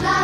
Blah.